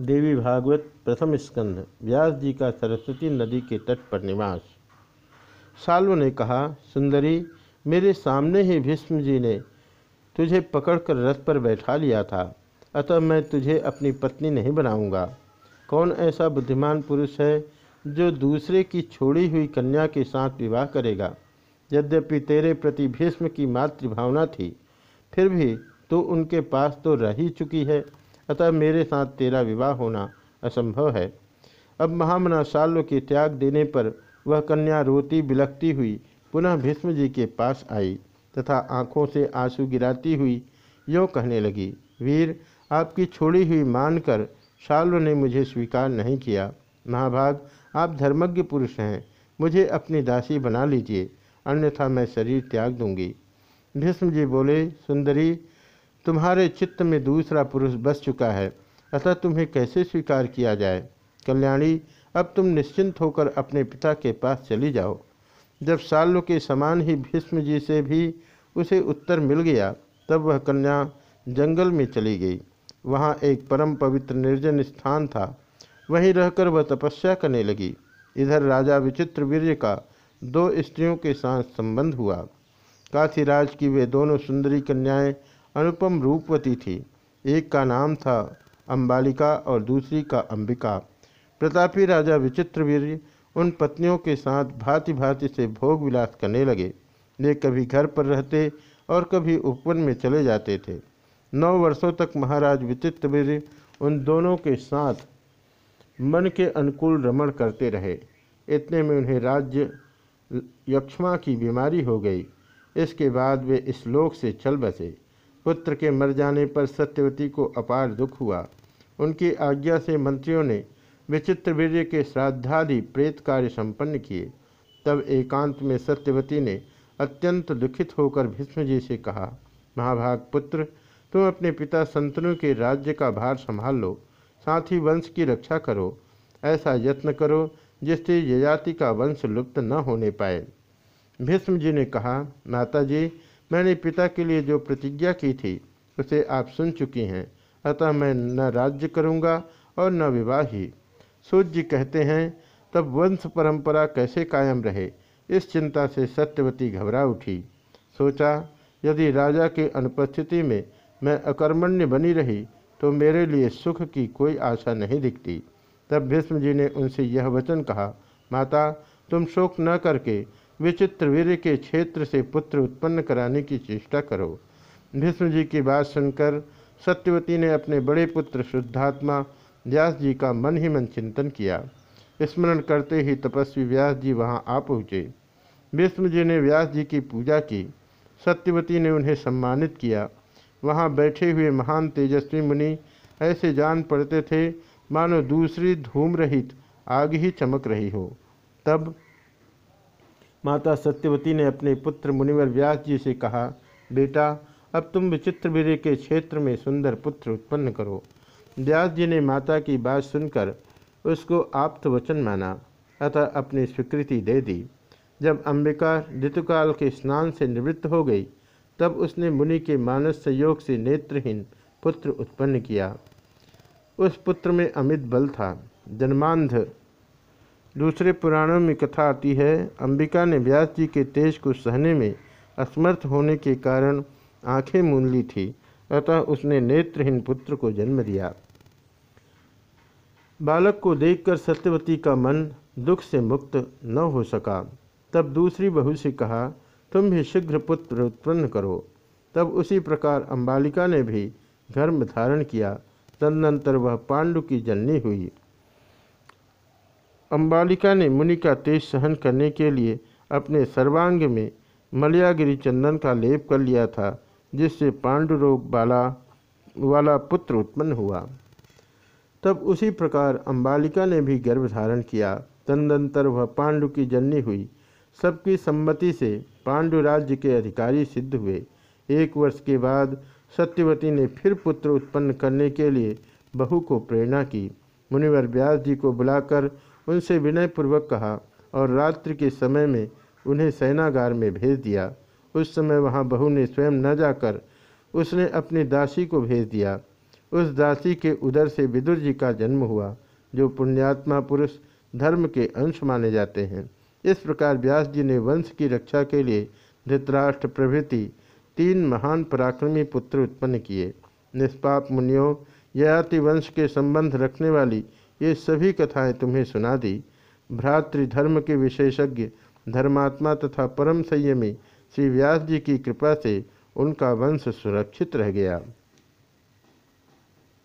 देवी भागवत प्रथम स्कंध, व्यास जी का सरस्वती नदी के तट पर निवास। साल्व ने कहा, सुंदरी, मेरे सामने ही भीष्म जी ने तुझे पकड़कर रथ पर बैठा लिया था, अतः मैं तुझे अपनी पत्नी नहीं बनाऊँगा। कौन ऐसा बुद्धिमान पुरुष है जो दूसरे की छोड़ी हुई कन्या के साथ विवाह करेगा? यद्यपि तेरे प्रति भीष्म की मातृभावना थी, फिर भी तू उनके पास तो रह ही चुकी है। अतः मेरे साथ तेरा विवाह होना असंभव है। अब महामना साल्व के त्याग देने पर वह कन्या रोती बिलखती हुई पुनः भीष्म जी के पास आई तथा आँखों से आँसू गिराती हुई यों कहने लगी, वीर, आपकी छोड़ी हुई मानकर शाल्व ने मुझे स्वीकार नहीं किया। महाभाग, आप धर्मज्ञ पुरुष हैं, मुझे अपनी दासी बना लीजिए, अन्यथा मैं शरीर त्याग दूँगी। भीष्म जी बोले, सुंदरी तुम्हारे चित्त में दूसरा पुरुष बस चुका है, अतः तुम्हें कैसे स्वीकार किया जाए? कल्याणी, अब तुम निश्चिंत होकर अपने पिता के पास चली जाओ। जब सालों के समान ही भीष्म जी से भी उसे उत्तर मिल गया, तब वह कन्या जंगल में चली गई। वहाँ एक परम पवित्र निर्जन स्थान था। वहीं रहकर वह तपस्या करने लगी। इधर राजा विचित्र वीर्य का दो स्त्रियों के साथ संबंध हुआ। काशीराज की वे दोनों सुंदरी कन्याएँ अनुपम रूपवती थी। एक का नाम था अम्बालिका और दूसरी का अंबिका। प्रतापी राजा विचित्रवीर उन पत्नियों के साथ भांति भांति से भोग विलास करने लगे। वे कभी घर पर रहते और कभी उपवन में चले जाते थे। नौ वर्षों तक महाराज विचित्रवीर उन दोनों के साथ मन के अनुकूल रमण करते रहे। इतने में उन्हें राज्य यक्षमा की बीमारी हो गई। इसके बाद वे इस लोक से चल बसे। पुत्र के मर जाने पर सत्यवती को अपार दुख हुआ। उनकी आज्ञा से मंत्रियों ने विचित्र वीर्य के श्राद्धादि प्रेत कार्य संपन्न किए। तब एकांत में सत्यवती ने अत्यंत दुखित होकर भीष्म जी से कहा, महाभाग पुत्र, तुम अपने पिता संतनु के राज्य का भार संभाल लो, साथ ही वंश की रक्षा करो। ऐसा यत्न करो जिससे यजाति का वंश लुप्त न होने पाए। भीष्म जी ने कहा माता जी मैंने पिता के लिए जो प्रतिज्ञा की थी, उसे आप सुन चुकी हैं। अतः मैं न राज्य करूँगा और न विवाह। ही सूर्य कहते हैं, तब वंश परंपरा कैसे कायम रहे? इस चिंता से सत्यवती घबरा उठी। सोचा, यदि राजा के अनुपस्थिति में मैं अकर्मण्य बनी रही तो मेरे लिए सुख की कोई आशा नहीं दिखती। तब भीष्म जी ने उनसे यह वचन कहा, माता, तुम शोक न करके विचित्र वीर के क्षेत्र से पुत्र उत्पन्न कराने की चेष्टा करो। भीष्म जी की बात सुनकर सत्यवती ने अपने बड़े पुत्र शुद्धात्मा व्यास जी का मन ही मन चिंतन किया। स्मरण करते ही तपस्वी व्यास जी वहाँ आ पहुँचे। भीष्म जी ने व्यास जी की पूजा की। सत्यवती ने उन्हें सम्मानित किया। वहाँ बैठे हुए महान तेजस्वी मुनि ऐसे जान पड़ते थे, मानो दूसरी धूम रहित आग ही चमक रही हो। तब माता सत्यवती ने अपने पुत्र मुनिवर व्यास जी से कहा, बेटा, अब तुम विचित्र वीर के क्षेत्र में सुंदर पुत्र उत्पन्न करो। व्यास जी ने माता की बात सुनकर उसको आप्त वचन माना, अतः अपनी स्वीकृति दे दी। जब अंबिका ऋतुकाल के स्नान से निवृत्त हो गई, तब उसने मुनि के मानस संयोग से नेत्रहीन पुत्र उत्पन्न किया। उस पुत्र में अमित बल था, जन्मांध दूसरे पुराणों में कथा आती है, अंबिका ने व्यास जी के तेज को सहने में असमर्थ होने के कारण आँखें मून ली थी, अतः उसने नेत्रहीन पुत्र को जन्म दिया। बालक को देखकर सत्यवती का मन दुख से मुक्त न हो सका। तब दूसरी बहू से कहा, तुम भी शीघ्र पुत्र उत्पन्न करो। तब उसी प्रकार अंबालिका ने भी धर्म धारण किया। तदनंतर वह पांडु की जननी हुई। अम्बालिका ने मुनि का तेज सहन करने के लिए अपने सर्वांग में मलयागिरी चंदन का लेप कर लिया था, जिससे पांडुरोग बाला, वाला पुत्र उत्पन्न हुआ। तब उसी प्रकार अम्बालिका ने भी गर्भ धारण किया। तदनंतर वह पांडु की जननी हुई। सबकी सम्मति से पांडु राज्य के अधिकारी सिद्ध हुए। एक वर्ष के बाद सत्यवती ने फिर पुत्र उत्पन्न करने के लिए बहू को प्रेरणा की। मुनिवर व्यास जी को बुलाकर उनसे विनयपूर्वक कहा और रात्रि के समय में उन्हें सेनागार में भेज दिया। उस समय वहाँ बहू ने स्वयं न जाकर उसने अपनी दासी को भेज दिया। उस दासी के उदर से विदुर जी का जन्म हुआ, जो पुण्यात्मा पुरुष धर्म के अंश माने जाते हैं। इस प्रकार व्यास जी ने वंश की रक्षा के लिए धृतराष्ट्र प्रभृति तीन महान पराक्रमी पुत्र उत्पन्न किए। निष्पाप मुनियों, ययाति वंश के संबंध रखने वाली ये सभी कथाएँ तुम्हें सुना दी। भ्रातृधर्म के विशेषज्ञ, धर्मात्मा तथा परम संयमी श्री व्यास जी की कृपा से उनका वंश सुरक्षित रह गया।